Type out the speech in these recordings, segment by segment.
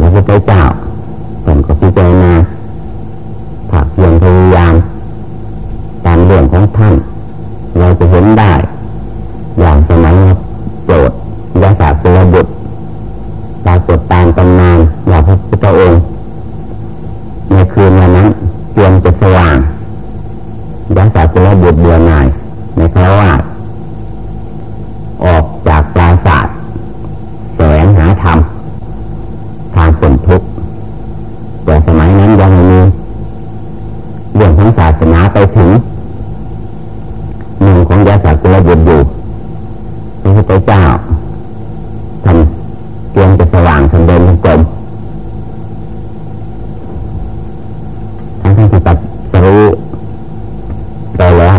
พระพุทธเจ้าผมก็พิจารณาผักเพียงพยายามตามเรื่องของท่าน เราจะเห็นได้ อย่างสมัยโปรดยาศาสตร์สุรบุตรปรากฏตามตำนานว่าพระพุทธองค์ในคืนวันนั้นเตรียมจะสว่างยาศาสตร์สุรบุตรเบื่อหน่ายในพระว่าออกจากปราศาสตร์แสวงหาธรรมทางผลทุกข์แต่สมัยนั้นยังไม่มีเรื่องของศาสนาไปถึงเมืองของยาศาสตร์กุลบุตรอยู่พระพุทธเจ้าท่านเตรียมจะสว่างท่านเดินกลมทั้งที่ตัดสรู้ไปแล้ว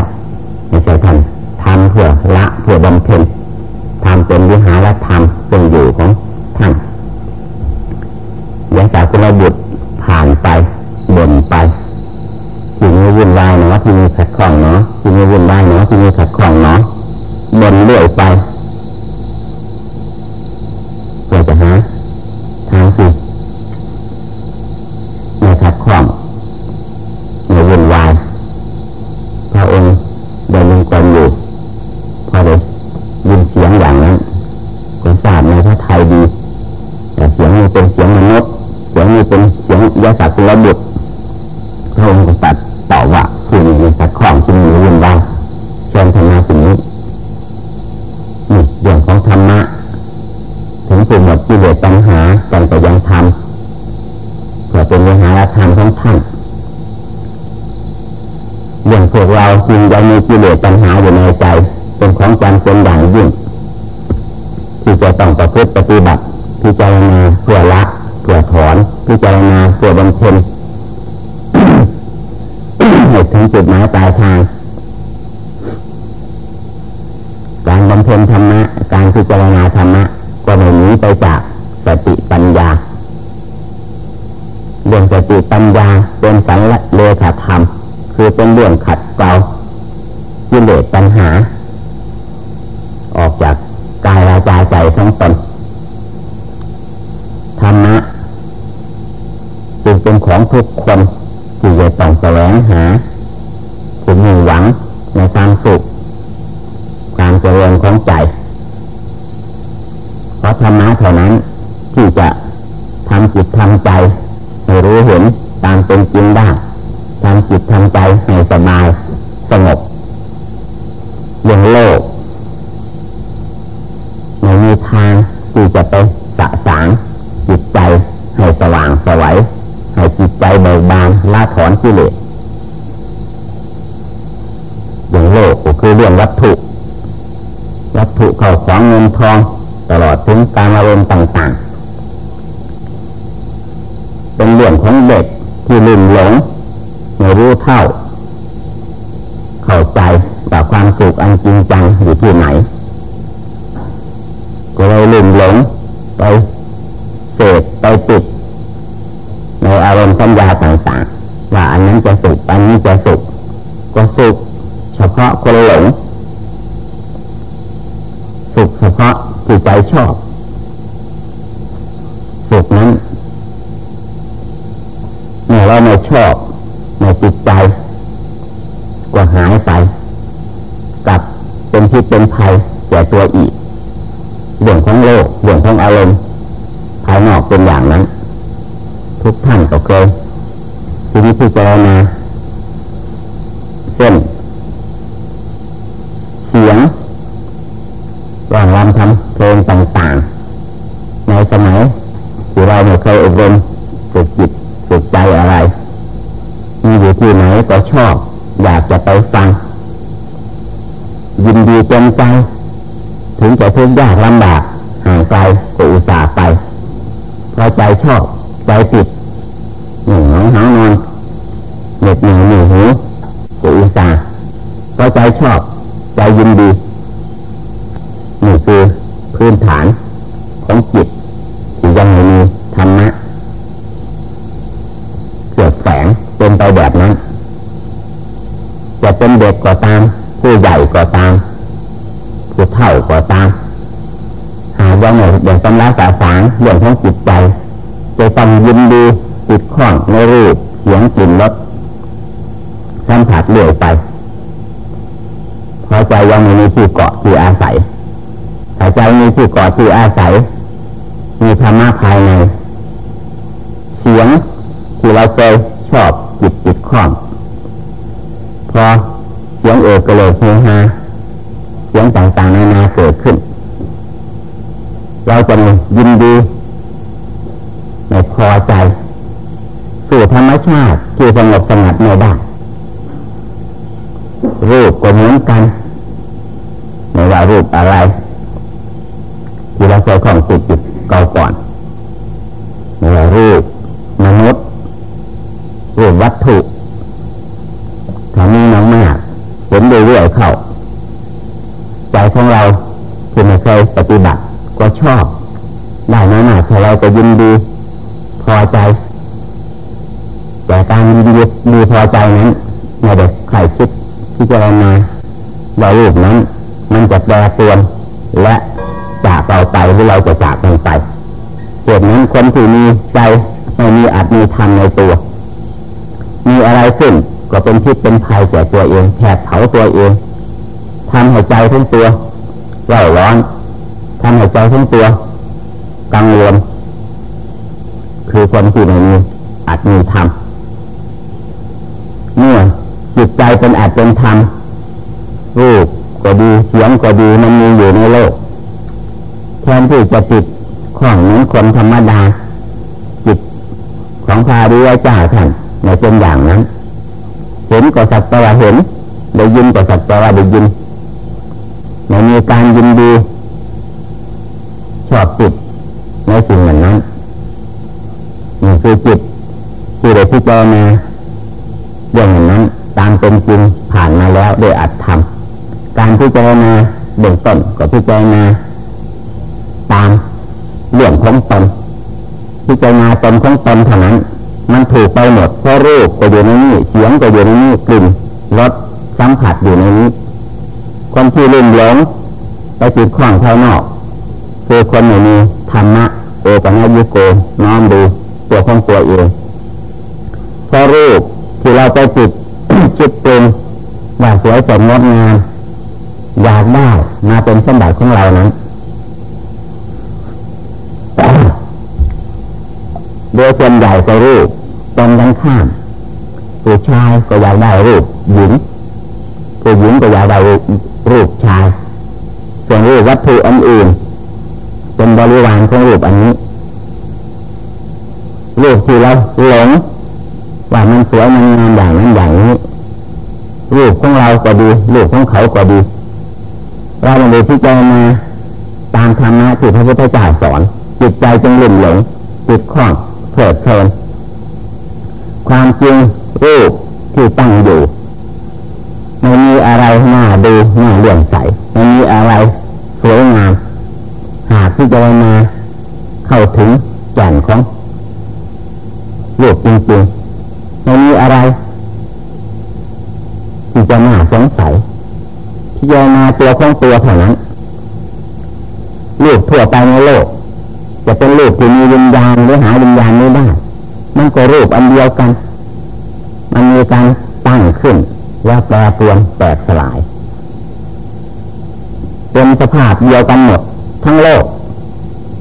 ไม่ใช่ท่านทำเพื่อละเพื่อบำเพ็ญทำ เป็นวิหารธรรมเป็นอยู่ของท่านยาศาสตร์กุลบุตร มีกิเลสปัญหาอยู่ในใจ เป็นของจำเป็นอย่างยิ่ง ที่จะต้องประพฤติปฏิบัติพิจารณาเพื่อละเพื่อถอนพิจารณาเพื่อบำเพ็ญให้ถึงจุดหมายปลายทาง การบำเพ็ญธรรมะ การพิจารณาธรรมะก็ไม่หนีไปจากสติปัญญาเรื่องสติปัญญาเป็นสังเลขาธรรม คือเป็นเรื่องขัดเกลา กิเลสปัญหา ออกจากกายวาจาใจทั้งตนธรรมะจึงเป็นของทุกคนที่จะต้องแสวงหาถึงมีหวังในความสุขความเจริญของใจ เพราะธรรมะเท่านั้นที่จะทำจิตทำใจให้รู้เห็นตามเป็นจริงได้ทำจิตทำใจให้สบายสงบ เรื่องโลกไม่มีทางที่จะไปสะสางจิตใจให้สว่างสวัยให้จิตใจเบิกบานละถอนกิเลสอย่างโลกก็คือเรื่องวัตถุ วัตถุเข้าของเงินทอง ตลอดถึงการอารมณ์ต่างๆ เป็นเรื่องของเด็กที่ลืมหลงไม่รู้เท่า ความสุขอันจริงจังอยู่ที่ไหน ก็เลยลืมหลงไปเสพไปติด ในอารมณ์สัญญาต่างๆว่าอันนั้นจะสุขอันนี้จะสุข ก็สุข เฉพาะคนหลง สุขเฉพาะที่ใจชอบ สุขนั้นเมื่อเราไม่ชอบในจิตใจ ก็หายไป เป็นพิษเป็นภัยแก่ตัวอีกเรื่องของโลกเรื่องของอารมณ์ภายนอกเป็นอย่างนั้น ทุกท่านก็เคยทีนี้พิจารณาเส้นเสียงร้องรำทำเพลงต่างๆ ในสมัยที่เราไม่เคยอบรมฝึกจิตฝึกใจอะไร มีอยู่ที่ไหนก็ชอบ อยากจะไปฟัง ยินดีเต็มใจ ถึงจะ ทุกข์ยากลำบากห่างไกลก็อุตส่าห์ไปพราะใจชอบใจติดหนึ่งหองหานอนเหน็ดเหนื่อยหนื่อยหูจะอุตส่าห์ก็ใจชอบใจยินดีนี่คือพื้นฐานของจิตที่ยังไม่มีธรรมะเกิดแฝงเป็นไปแบบนั้นจะเป็นเด็กก็ตามผู้ใหญ่ก็ตามผู้เฒ่าก็ตาม หากว่าไม่เด็กตำราสาสางเรื่องของจิตใจจะต้องยินดีติดข้องในรูปเสียงกลิ่นรสสัมผัสเรื่อยไปพอใจยังไม่มีที่เกาะที่อาศัยถ้าใจมีที่เกาะที่อาศัย มีธรรมะภายใน เสียงที่เราเคยชอบจิตจิตข้องพอเสียงเอกก็เลยเฮฮาเสียงต่างๆนานาเกิดขึ้น เราจะ ยินดี ไม่พอใจ สู่ธรรมชาติที่สงบสงัดไม่ได้รูปก็เหมือนกันไม่ว่ารูปอะไร ที่เราเคยของจิตจิตเก่าก่อนไม่ว่ารูปมนุษย์รูปวัตถุถ้ามีน้องมากเห็นเรื่อยๆเข้าใจของเราที่ไม่เคยปฏิบัติก็ชอบ ได้น้อยหนาถ้าเราจะยินดีพอใจ แต่การยินดีดีพอใจนั้นไม่ได้ใครคิดพิจารณาว่ารูปนั้น มันจะแปรปรวนและจากเราไปหรือเราจะจากมันไปเหตุนั้นคนที่มีใจไม่มีอัตมีธรรมในตัว มีอะไรขึ้นก็เป็นพิษเป็นภัยแก่ตัวเองแผดเผาตัวเองทำให้ใจทั้งตัวเร่าร้อนทำให้ใจทั้งตัว กังวล คือคนที่ไม่มีอัตมีธรรมเมื่อจิตใจเป็นอาจเป็นธรรมรูปก็ดีเสียงก็ดีมันมีอยู่ในโลกแทนที่จะติดของเหมือนคนธรรมดา จิตของพาดีวเจ้าท่านในเป็นอย่างนั้น เห็นก็สักแต่ว่าเห็นได้ยินก็สักแต่ว่าได้ยินไม่มีการยินดีชอบจิต ในสิ่งเหล่านั้นนี่คือจิตที่ได้พิจารณาเรื่องนั้น ตามเป็นจริงผ่านมาแล้วโดยอัดทำการพิจารณาเบื้องต้นก็พิจารณาตามเรื่องของตนพิจารณาตนของตนเท่านั้น มันถูกไปหมดเพราะรูปก็อยู่ในนี้เสียงก็อยู่ในนี้กลิ่นรสสัมผัสอยู่ในนี้คนที่ลืมหลงไปติดข้องภายนอกคือคนไม่มีธรรมะ โอปัญญโกน้อมดูตัวของตัวเองเพราะรูปที่เราไปจิตจิตเป็นอยากสวยสดงดงามอยากได้มาเป็นสมบัติของเรานั้นโดยส่วนใหญ่ก็รูปตรงกันข้ามผู้ชายก็อยากได้รูปหญิงผู้หญิงก็อยากได้รูปชายส่วนรูปวัตถุอันอื่น เป็นบริวารของรูปอันนี้รูปที่เราหลงว่ามันสวยมันงามอย่างนั้นอย่างนี้รูปของเราก็ดีรูปของเขาก็ดีเราไม่ได้พิจารณาตามธรรมะที่พระพุทธเจ้าสอน จิตใจจึงหลุ่มหลงจิตคล้องเพลิดเพลินความจริงรูปที่ตั้งอยู่ไม่มีอะไรน่าดูน่าเลื่อมใสไม่มีอะไรสวยงามหาก พิจารณาเข้าถึงแก่นของรูปจริงๆไม่มีอะไรที่จะน่าสงสัยพิจารณาตัวของตัวเท่านั้นรูปทั่วไปในโลก จะเป็นรูปที่มีวิญญาณหรือหาวิญญาณไม่ได้มันก็รูปอันเดียวกัน มันมีการตั้งขึ้นว่าแปรปรวนแตกสลาย เป็นสภาพเดียวกันหมดทั้งโลก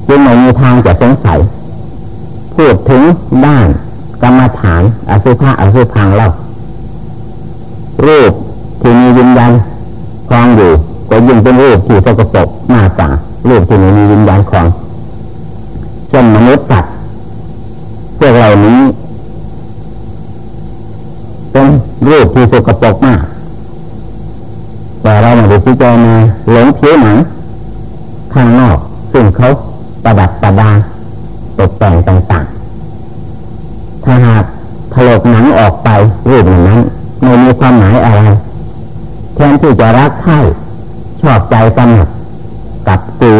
จึงไม่มีทางจะสงสัย พูดถึงด้านกรรมฐานอสุภะอสุพังเล่ารูปที่มีวิญญาณคลองอยู่ก็ยิ่งเป็นรูปที่สกปรกมากกว่ารูปที่มีวิญญาณคลองเช่นมนุษย์สัตว์พวกเหล่านี้เป็นรูปที่สกปรกมาก แต่เราไม่ได้พิจารณาหลงผิวหนังข้างนอก ซึ่งเขา ประดับประดาตกแต่งต่างๆ ถ้าหากถลกหนังออกไปรูปนั้นไม่มีความหมายอะไรแทนที่จะรักใคร่ชอบใจกำหนัดกับตัว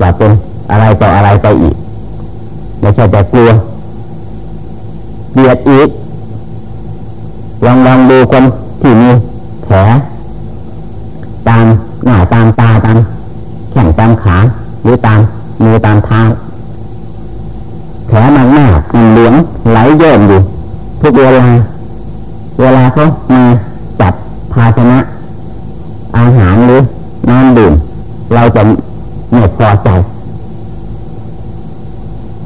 จะเป็นอะไรต่ออะไรไปอีกไม่ใช่จะกลัวเบียดอีกลองลองดูคนที่มีแผลตามหน้าตามตาตามแข้งตามขา หรือตามมือตามเท้าแผลมันมามันเหลืองไหลเยิ่มอยู่ทุกเวลาเวลาเขามาจัดภาชนะอาหารหรือน้ำดื่มเราจะไม่พอใจ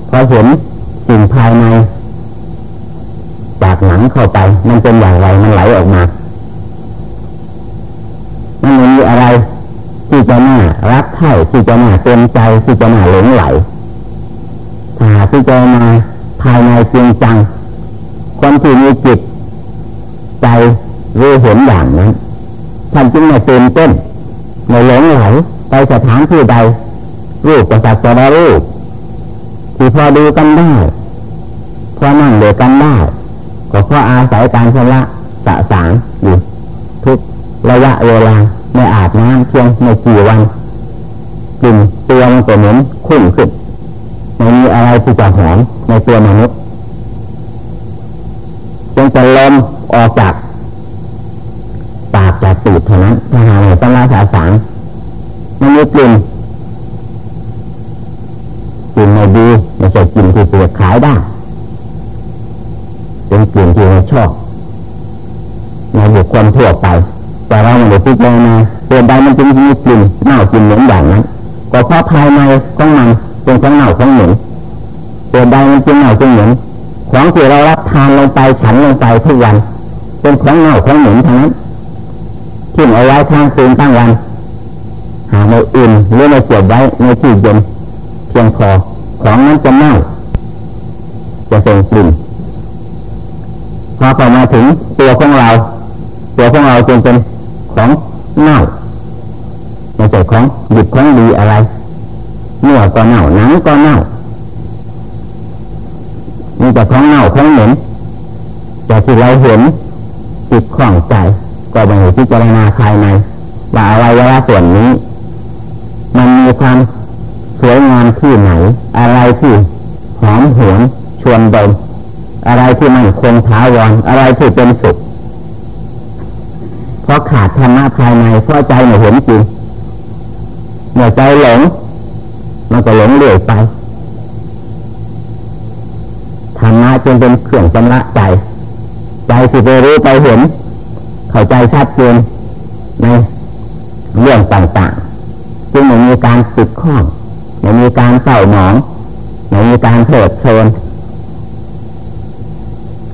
พอเห็นสิ่งภายใน จากหนังเข้าไปมันเป็นอย่างไรมันไหลออกมา มันไม่มีอะไร ที่จะน่ารักใคร่ที่จะน่าเต็มใจที่จะน่าหลงไหลถ้าที่จะมาภายในจริงจังคนที่มีจิตใจรู้เห็นอย่างนั้นท่านจึงไม่ตื่นเต้นไม่หลงไหลไปสถานที่ใดรูปประสักจะได้รูปที่พอดูกันได้พอนั่งเดือกันได้ก็พราะอาศัยการชำระสะสางอยู่ทุกระยะเวลา ไม่อาบน้ำเพียงในกี่วันกลิ่นตัวมันก็เหมือนขุ่นขึ้นไม่มีอะไรที่จะหอมในตัวมนุษย์จงจะลมออกจากปากจากตูดเท่านั้นถ้าหาในตำราสาสารมันมีกลิ่นกลิ่นไม่ดีไม่ใช่กลิ่นที่เปลือกขายได้เป็นกลิ่นที่เราชอบในบุคคลทั่วไป แต่เราไม่ได้พิจารณาตัวใดมันจึงมีกลิ่นเน่ากลิ่นเหม็นอย่างนั้นก็เพราะภายในของมันเป็นของเน่าของเหม็นตัวใดมันจึงเน่าจึงเหม็นของที่เรารับทานลงไปฉันลงไปทุกวัน เป็นของเน่าของเหม็นทั้งนั้นทิ้งเอาไว้ทางคืนตั้งวันหาในอื่นหรือในเก็บไว้ในที่เย็นเพียงพอของนั้นจะเน่าจะส่งกลิ่นพอพอมาถึงตัวของเรา ตัวของเราจึงเป็น ของเน่าไม่ใช่ของดิบของดีอะไรเนื้อก็เน่าหนังก็เน่ามีแต่ของเน่าของเหม็นแต่ที่เราเห็นจิตข้องใจ ก็บางทีพิจรณาภายในว่าอวัยวะส่วนนี้ มันมีความสวยงามที่ไหน อะไรที่หอมหวนชวนดมอะไรที่มันคงท้าวรอะไรที่เป็นสุข ราะขาดธรรมะภายในเพราะใจไม่เห็นจริงเมื่อใจหลงมันก็หลงเรื่อยไปธรรมะจึงเป็นเครื่องชำระใจ ใจที่ไปรู้ไปเห็น เข้าใจชัดเจนในเรื่องต่างๆ จึงไม่มีการติดข้องไม่มีการเศร้าหมองไม่มีการเถิดเชิญ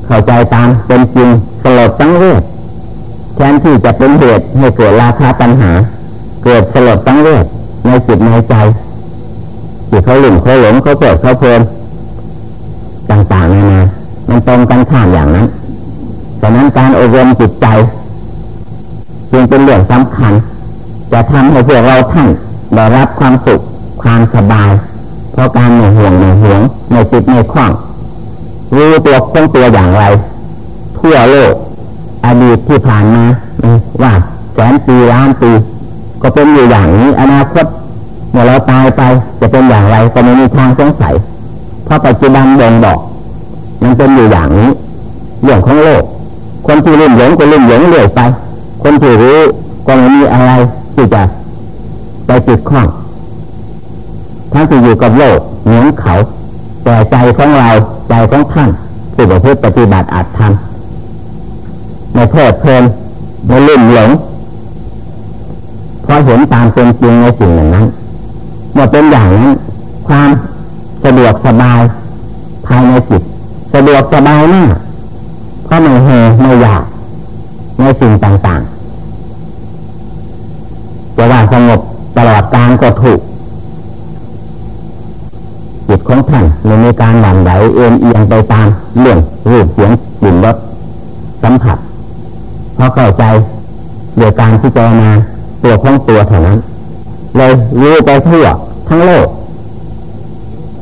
เข้าใจตามเป็นจริงสลดตั้งเวท แทนที่จะเป็นเหตุให้เกิดราคาปัญหา เกิดสลดตั้งเวทในจิตในใจจิตเขาหลุ่มเขาหลงเขาเกิดเขาเพลินต่างๆนานามันตรงกันข้ามอย่างนั้นฉะนั้นการอบรมจิตใจจึงเป็นเรื่องสำคัญ จะทำให้พวกเราท่านได้รับความสุขความสบาย เพราะการไม่ห่วงไม่ห่วงไม่จิตไม่คล้องรู้ตัวคงตัวอย่างไร ทั่วโลก อดีตที่ผ่านมาว่าแสนปีล้านปี ก็เป็นอยู่อย่างนี้อนาคตเมื่อเราตายไปจะเป็นอย่างไรก็ไม่มีทางสงสัยเพราะปัจจุบันบ่งบอกมันเป็นอยู่อย่างนี้เรื่องของโลก คนที่ลุ่มหลงก็ลุ่มหลงเรื่อยไป คนที่รู้ก็ไม่มีอะไรที่จะไปจิดข้องทั้งที่อยู่กับโลกเหมือนเขา แต่ใจของเราใจของท่านผู้ประพฤติปฏิบัติอาจทำ ในเพลิดเพลินในลุ่มหลงเพราะเห็นตามเป็นจริงในสิ่งอย่างนั้นเมื่อเป็นอย่างนั้นความสะดวกสบายภายในจิตสะดวกสบายมากเพราะไม่เหยไม่อยากในสิ่งต่างๆจะว่าสงบตลอดการก็ถูกจิตของท่านไม่มีการหวั่นไหวเอ็นเอียงไปตามเรื่องรูปเสียงกลิ่นรสสัมผัส เพราเข้าใจเดี๋ยการที่เจรณาตัวของตัวเท่านั้น เลยรู้ไปทั่วทั้งโลก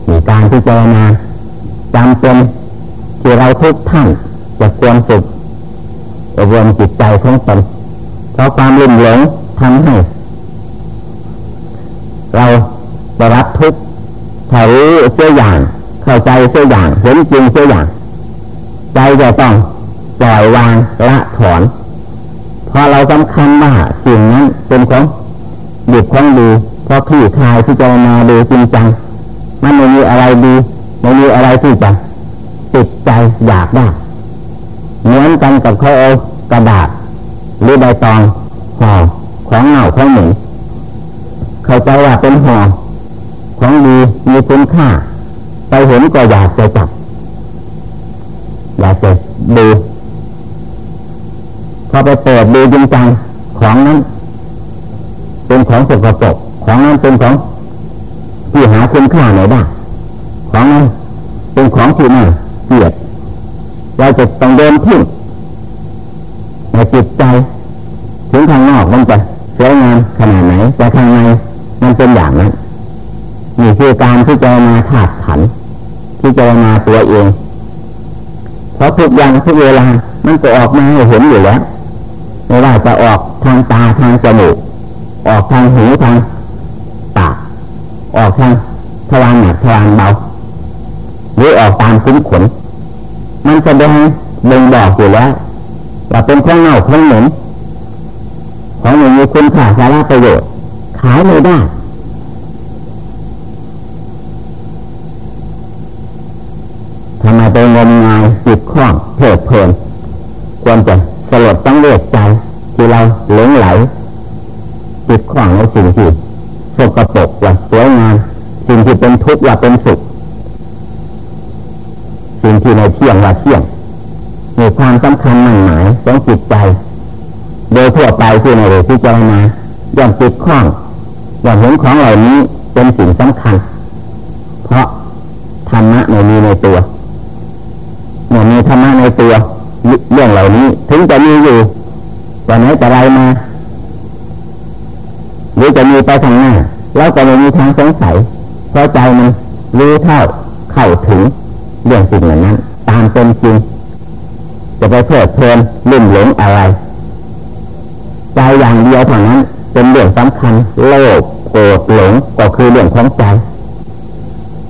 มีการที่เจรณาจำเป็นที่เราทุกท่านจะจะควรฝึกอบรมจิตใจของตนเพราะความลุ่มหลงทำให้ เราได้รับทุกข์ถ้ารู้เสียอย่าง เข้าใจเสียอย่างเห็นจริงเสียอย่าง ใจจะต้องปล่อยวางละถอน พอเราสำคัญว่าสิ่งนั้นเป็นของดีของดีพอพี่คายที่จะมาดูจริงจังมันไม่มีอะไรดีไม่มีอะไรที่จะติดใจอยากได้เหมือนกันกับเขาเอากระดาษหรือใบตองห่อของเหน่าของหนึ่งเข้าใจว่าเป็นห่อของดีมีคุณค่าไปเห็นก็อยากจะจับอยากจะดู พอไปเปิดดูจริงจังของนั้น เป็นของสกปรกของนั้นเป็นของที่หาคุณค่าไหนได้ของนั้นเป็นของที่น่าเกลียดเราจะต้องเดินทิ้งในจิตใจ ถึงข้างนอกมันจะสวยงามขนาดไหนแต่ข้างในมันเป็นอย่างนั้นนี่คือการที่จะมาถาดขันที่จะมาตัวเองเพราะทุกอย่างทุกเวลามันจะออกมาให้เห็นอยู่แล้ว ไม่ว่าจะออกทางตาทางจมูก ออกทางหูทางปากออกทางทวารหนักทวารเบาหรือออกตามคุ้มขน มันจะดงบ่งบอกอยู่แล้วว่าเป็นของเน่าของเหม็นของไม่มีคุณค่าสาระประโยชน์ขายไม่ได้ทำไมไปงมงายจิตคล้องเถิดเพลินควรจะ งไหลจิตคล้องในสิ่งที่สกปรกว่าสวยงามสิ่งที่เป็นทุกข์ว่าเป็นสุขสิ่งที่ในเที่ยงว่าเที่ยงมีความสำคัญมั่นหมายของจิตใจ โดยทั่วไปที่ในเรื่องที่เจารณาย่อมจิตคล้องย่อมเห็นของเหล่านี้เป็นสิ่งสำคัญ เพราะธรรมะไม่มีในตัวเมื่อมีธรรมะในตัวเรื่องเหล่านี้ ถึงจะมีอยู่ วันไหนจะไรมาหรือจะมีไปทางหน้าเราก็ไม่มีทางสงสัยเพราะใจมันรู้เท่าเข้าถึงเรื่องสิ่งเหล่านั้น ตามเป็นจริง จะไปเพลิดเพลินลุ่มหลงอะไร ใจอย่างเดียวเท่านั้น เป็นเรื่องสำคัญโลภโกรธหลงก็คือเรื่องของใจ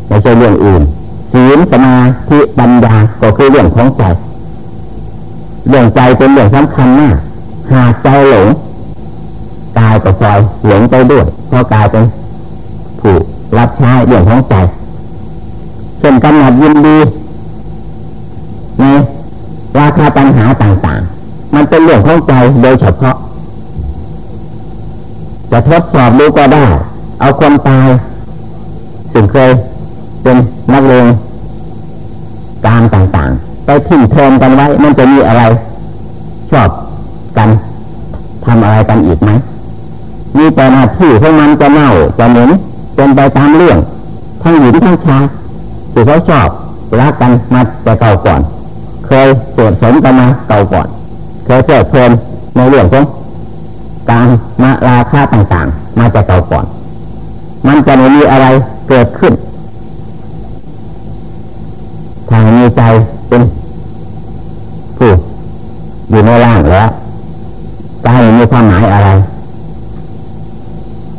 ไม่ใช่เรื่องอื่นศีลสมาธิปัญญาก็คือเรื่องของใจเรื่องใจเป็นเรื่องสำคัญมาก หากใจหลงกายก็ซอยหลงไปด้วยเพราะกายเป็นผู้รับใช้เรื่องของใจเช่นกำหนัดยินดีในราคาปัญหาต่างๆ มันเป็นเรื่องของใจโดยเฉพาะ จะทดสอบดูก็ได้ เอาคนตายสิ่งเคยเป็นนักเลงการต่างๆ ไปทิ้งเทมกันไว้ มันจะมีอะไร ชอบ กันทำอะไรกันอีกไหมมีแต่หน้าที่ของมันจะเน่าจะเหม็นเป็นไปตามเรื่องทั้งหญิงทั้งชายที่เขาชอบรักกันมาแต่เก่าก่อน เคยตรวจสมกันมาเก่าก่อน เคยเพลิดเพลินในเรื่องของการมาราคาต่างๆ มาจากเก่าก่อน มันจะไม่มีอะไรเกิดขึ้นทางมีใจเป็นผู้อยู่ในร่างแล้วกายมีความหมายอะไร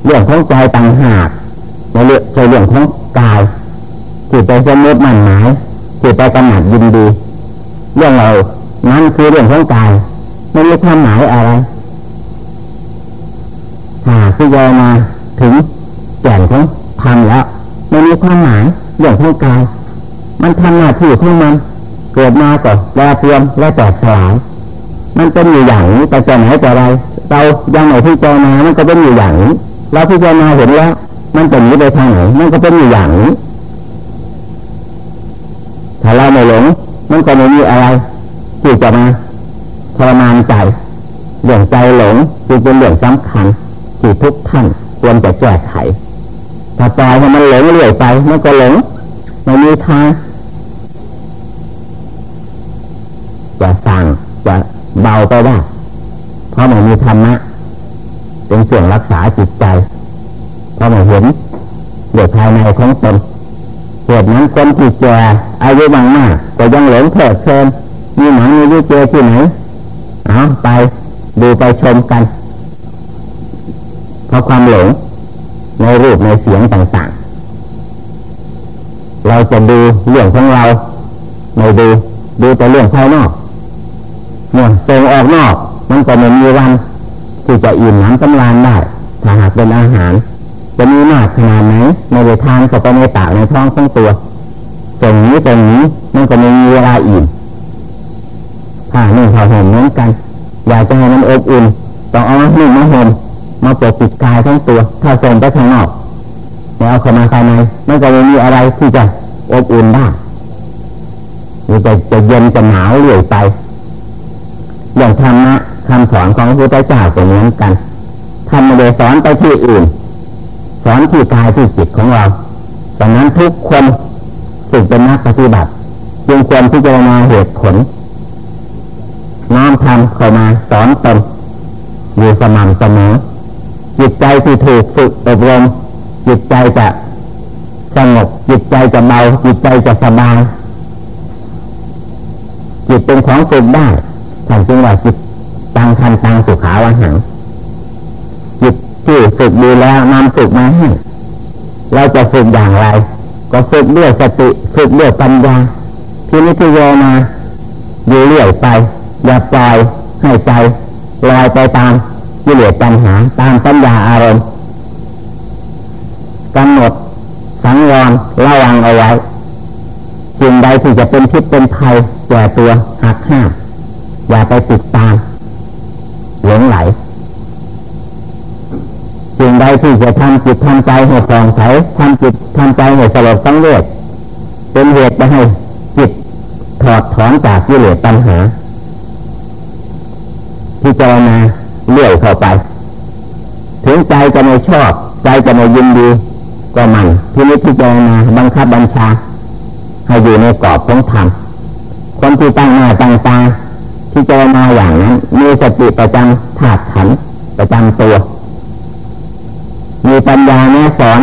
เรื่อง ของใจต่างหากในเรื่องใช่เรื่องของกายที่ไปสมมติมันหมายที่ไปกำหนัดยินดี เรื่องเรานั้นคือเรื่องของกายไม่มีความหมายอะไรหาคือโยมาถึงแก่นของธรรมแล้วไม่มีความหมายเรื่องของกายมันทำหน้าที่ของมัน เกิดมาก็แปรเปลี่ยนและแตกสลายมันเป็นอยู่อย่างนี้แต่จะไหนแต่ไรเรายังไหนที่เจมามันก็เป็นอยู่อย่างนี้ เราที่เจมาเห็นแล้ว มันจะหนีไปทางไหนมันก็เป็นอยู่อย่างนี้ถ้าเราไม่หลง มันก็ไม่มีอะไรที่จะมาทรมานใจเรื่องใจหลงจึงเป็นเรื่องสำคัญที่ทุกท่านควรจะแก้ไขถ้าปล่อยให้มันหลงเรื่อยไปมันก็หลงไม่มีทางจะสั่งจะเบาไปได้เพราะมันมีธรรมะ เป็นส่วนรักษาจิตใจเพราะมันเห็นเดือดภายในของตนเหตุนั้นคนที่แก่อายุบางมากก็ยังหลงเพลิดเพลินมีหนังมีวิเจที่ไหนเอาไปดูไปชมกัน เพราะความหลงในรูปในเสียงต่างๆ เราจะดูเรื่องของเราไม่ดูดูแต่เรื่องภายนอกเนี่ยส่งออกนอก มันก็ไม่มีวัน ที่จะอิ่มน้ำกำลานได้ถ้าหากเป็นอาหาร จะมีมากขนาดไหนในเวทานก็ไปในปากในท้องของตัวส่งนี้ตรงนี้มันก็ไม่มีเวลาอิ่มผ้าหนึ่งผ้าห่มเหมือนกัน อยากจะให้มันอบอุ่นต้องเอาหนึ่งมาห่มมาปกปิดกายทั้งตัว ถ้าส่งไปข้างนอกแล้วเอาเข้ามาภายในมันก็ไม่มีอะไรที่จะอบอุ่นได้มันจะจะเย็นจะหนาวเรื่อยไปอย่างธรรมะ คำสอนของพระพุทธเจ้าก็เหมือนกันท่านไม่ได้สอนไปที่อื่น สอนที่กายที่จิตของเราดังนั้นทุกคนสึกเป็นนักปฏิบัติจึงควรที่จะมาเหตุผลน้อมทำเข้ามาสอนตนอยู่สม่ำเสมอจิตใจที่ถูกฝึกอบรมจิตใจจะสงบจิตใจจะเบาจิตใจจะสบายจิตเป็นของฝึกได้ท่านจึงว่าจิต ตังทันตังสุขาวันหังจิตที่ฝึกดีแล้วนำฝึกมาให้เราจะฝึกอย่างไร ก็ฝึกด้วยสติฝึกด้วยปัญญาที่นิพพานาอยู่เรื่อยไป อย่าปล่อยให้ใจลอยไปตามกิเลสปัญหาตามปัญญาอารมณ์กำหนดสังวรระวังเอาไว้สิ่งใดที่จะเป็นพิษเป็นภัยแก่ตัวหักห้ามอย่าไปติดตาม ไหลสิ่งใดที่จะทำจิตทำใจให้ฟองใสทำจิตทำใจให้สลบสังเวชเป็นเหตุจะให้จิตถอดถอนจากกิเลสปัญหาพิจารณาเลื่อยเข้าไป ถึงใจจะไม่ชอบ ใจจะไม่ยินดีก็มันที่นี้พิจารณาบังคับบัญชา ให้อยู่ในกรอบของธรรมคนที่ตั้งหน้าตั้งตา พิจารณาอย่างนั้น มีสติประจำถาดขันประจำตัว มีปัญญาแนะสอน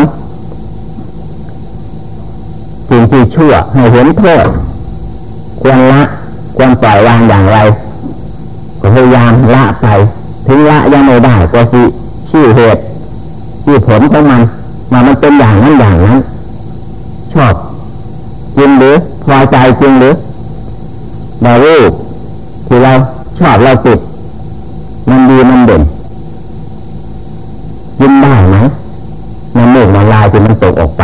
สิ่งที่ชั่วให้เห็นโทษควรละควรปล่อยวางอย่างไร ก็พยายามละไป ถึงละยังไม่ได้ก็สิชื่อเหตุชื่อผลของมันมามันเป็นอย่างนั้นอย่างนั้น ชอบจริงหรือพอใจจริงหรือเรารูป ที่เราชอบเราติดมันดีมันเด่นยินได้ไหมมันเมือกมันลายที่มันตกออกไป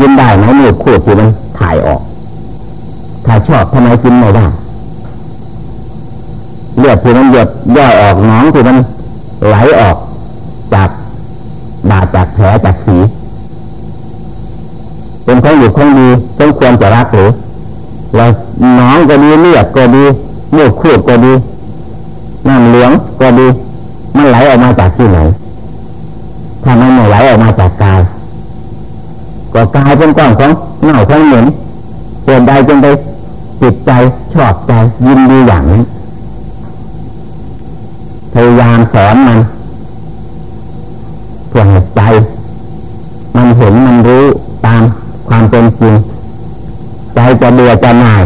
ยินได้ไหมเมือกขูดที่มันถ่ายออก ถ้าชอบทำไมกินไม่ได้เลือดที่มันหยดย่อยออกน้องที่มันไหลออก จากบาดจากแผลจากสีเป็นของอยู่ของดีต้องควรจะรักหรือเราน้องก็ดีเลือดก็ดี เลือดขูดก็ดีน้ำเหลืองก็ดี มันไหลออกมาจากที่ไหนถ้ามันไม่ไหลออกมาจากกาย ก็กายเป็นก้อนของเน่าของเหม็นเปลี่ยนใดจนไปจิตใจชอบใจยินดีอย่างนี้พยายามสอนมันเพื่อให้ใจ มันเห็นมันรู้ตามความเป็นจริงใจจะเบื่อจะหน่าย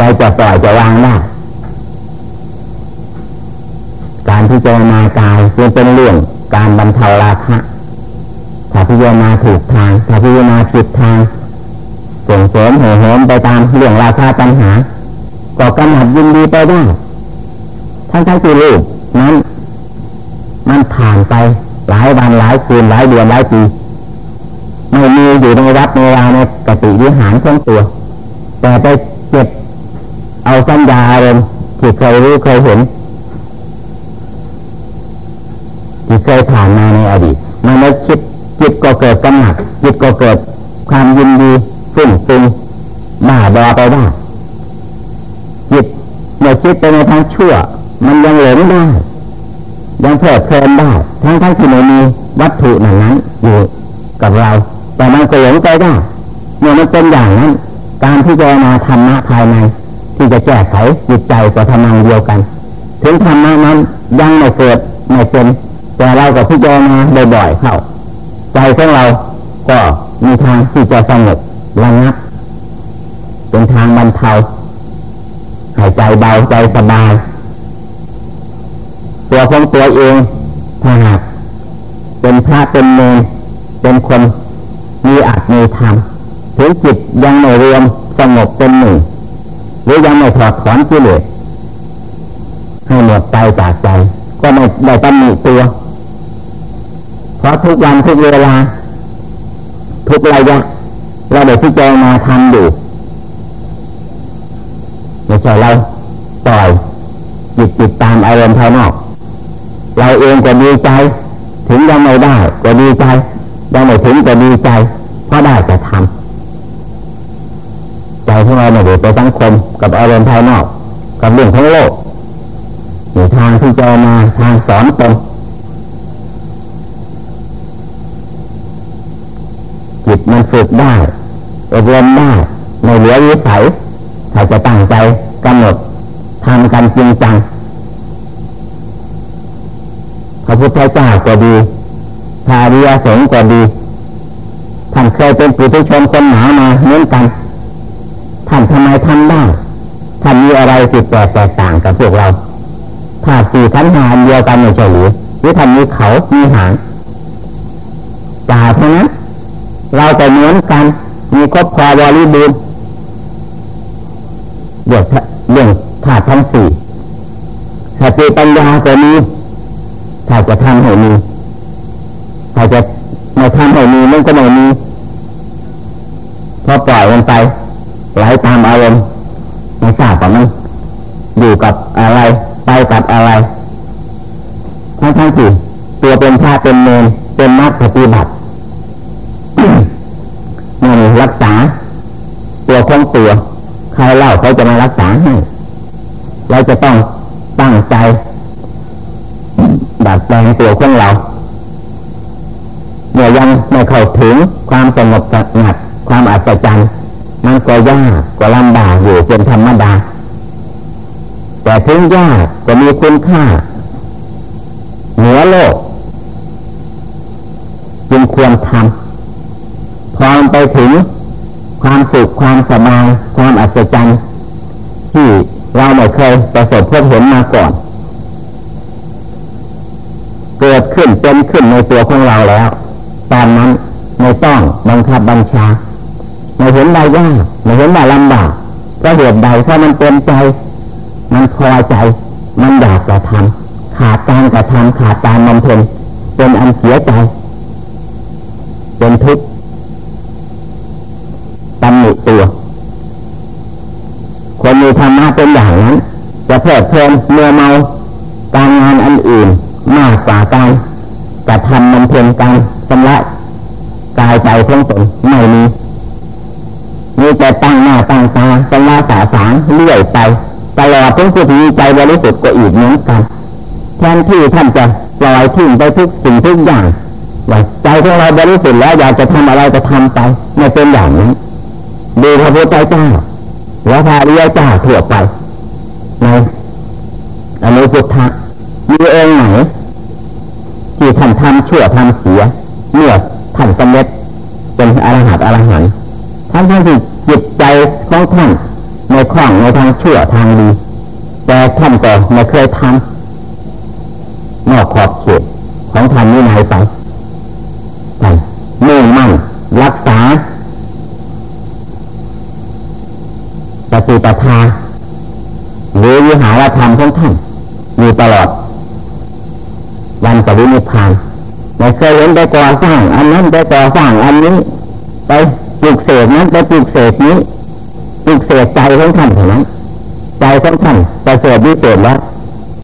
ใจจะปล่อยจะวางได้การที่จะมากายจึงเป็นเรื่องการบรรเทาราคะถ้าพิจารณาถูกทางถ้าพิจารณาผิดทางส่งเสริมเหโหมไปตามเรื่องราคาปัญหา ก็กำหนัดยินดีไปได้ทั้งทั้งที่ลูกนั้น มันผ่านไปหลายวันหลายคืนหลายเดือนหลายปีไม่มีอยู่ในวัดในวาในกติวิหารของตัว แต่ไป เอาสัญญาอารมณ์ที่เคยรู้เคยเห็นที่เคยผ่านมาในอดีตมันไม่คิดจิตก็เกิดกำหนัดจิตก็เกิดความยินดีฟุ้งฟิ้งบ้าบอไปได้จิตเมื่อคิดไปในทางชั่ว มันยังหลงได้ยังเพลิดเพลินได้ทั้งทั้งที่ไม่มีวัตถุนั้นนั้นอยู่กับเรา แต่มันก็หลงไปได้เมื่อมันเป็นอย่างนั้น การที่จะมาธรรมะภายใน ที่จะแก้ไขจิตใจกับธรรมะเดียวกัน ถึงธรรมะนั้นยังไม่เกิดไม่เป็นแต่เราก็พิจารณาบ่อยๆเข้าใจของเราก็มีทางที่จะสงบระงับเป็นทางบรรเทาหายใจเบาใจสบาย ตัวของตัวเองถ้าหากเป็นพระเป็นเนรเป็นคนมีอาจมีธรรมถึงจิตยังไม่รวมสงบเป็นหนึ่ง หรือยังไม่ถอดถอนกิเลสให้หมดใจจากใจ ก็ไม่ได้ตำหนิตัว เพราะทุกวันทุกเวลา ทุกระยะเราได้พิจารณาทำอยู่ไม่ใช่เราปล่อยจิตติดตามอารมณ์ภายนอก เราเองก็ดีใจ ถึงยังไม่ได้ก็ดีใจ ยังไม่ถึงก็ดีใจเพราะได้จะทำ ไม่ได้ไปสังคมกับอารมณ์ภายนอก กับเรื่องของโลกในทางที่จะมาทางสอนตรงจิตมันฝึกได้อบรมได้ในเหลือวิสัยถ้าจะตั้งใจกำหนดทำกันจริงจังพระพุทธเจ้าก็ดีพาริยสงฆ์ก็ดีท่านเคยเป็นปุถุชนคนหนามาเหมือนกัน ท่านทำไมทำได้ท่านมีอะไรติดแตกแตกต่างกับพวกเราถ้าสี่ขันหาเดียวกันไม่ใช่หรือหรือท่านมีเขา มีหางจ่าเท่านั้นเราแต่เหมือนกัน มีครอบครัวบริบูรณ์เรื่องเรื่องธาตุทั้งสี่สติปัญญาก็มีถ้าจะทำให้มีถ้าจะไม่ทำให้มีมันก็ไม่มีพอปล่อยมันไป ไหลตามอารมณ์ไม่ทราบว่ามันอยู่กับอะไร ไปกับอะไรทั้งทั้งที่ตัวเป็นชาเป็นเมนเป็นนักปฏิบัติมันรักษา ตัวของตัวใครเล่าเขาจะมารักษาให้เราจะต้องตั้งใจดัดแปลงตัวของเราเมื่อยังไม่เข้าถึงความสงบสงัดความอัศจรรย์ มันก็ยากก็ลำบากอยู่เป็นธรรมดา แต่ถึงยากก็มีคุณค่า เหนือโลก จึงควรทำพอไปถึงความสุขความสบายความอัศจรรย์ที่เราไม่เคยประสบพบเห็นมาก่อน เกิดขึ้นเป็นขึ้นในตัวของเราแล้ว ตอนนั้นไม่ต้องบังคับบัญชา ไม่เห็นได้ยากไม่เห็นได้ลำบากก็เหตุใดเพราะมันเป็นใจ มันพอใจ มันอยากจะทำขาดการกระทำขาดการบำเพ็ญเป็นอันเสียใจเป็นทุกข์ตำหนิตัว คนมีธรรมะเป็นอย่างนั้น จะเพลิดเพลินเมื่อเมาการงานอันอื่น มากกว่าการกระทำมันเพียงการชำระกายใจของตนไม่มี แต่ตั้งหน้าตั้งตาชำระสาสางเลื่อยไปตลอดถึงผู้ที่ใจบริสุทธิ์ก็อีกเหมือนกันแทนที่ท่านจะปล่อยทิ้งไปทุกสิ่งทุกอย่างว่าใจของเราบริสุทธิ์แล้วอยากจะทำอะไรก็ทำไปไม่เป็นอย่างนั้นดูพระพุทธเจ้าและพระริยเจ้าทั่วไปในอันนี้พุทธะมีเองไหนที่ท่านทำชั่วทำเสียเมื่อท่านสำเร็จเป็นอรหัตอรหันต์ ท่านทั้งที่จิตใจของท่านในคล่องในทางชั่วทางดี แต่ท่านก็ไม่เคยทำนอกขอบเขตของท่านนี่ไหนไปท่านมุ่งมั่นรักษาปฏิปทาหรือวิหารธรรมของท่านอยู่ตลอด วันปรินิพพานไม่เคยเห็นไปก่อสร้าง อันนั้นไปก่อสร้างอันนี้ ไป ลูกเสกนั้นไปปลูกเสกนี้ปลูกเสกใจของท่านเท่านั้นใจของท่านประเสริฐวิเศษแล้ว